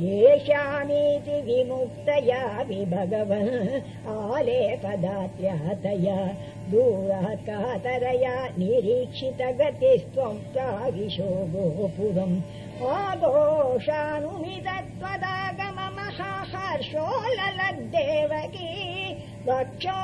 येषामीति विमुक्तया वि भगवन् आलेपदात्यातया दूराकातरया निरीक्षितगतिस्त्वम् प्राविशो गोपुरम् आगोषानुमिदत्वदागम महाहर्षो ललद्देवकी वक्षो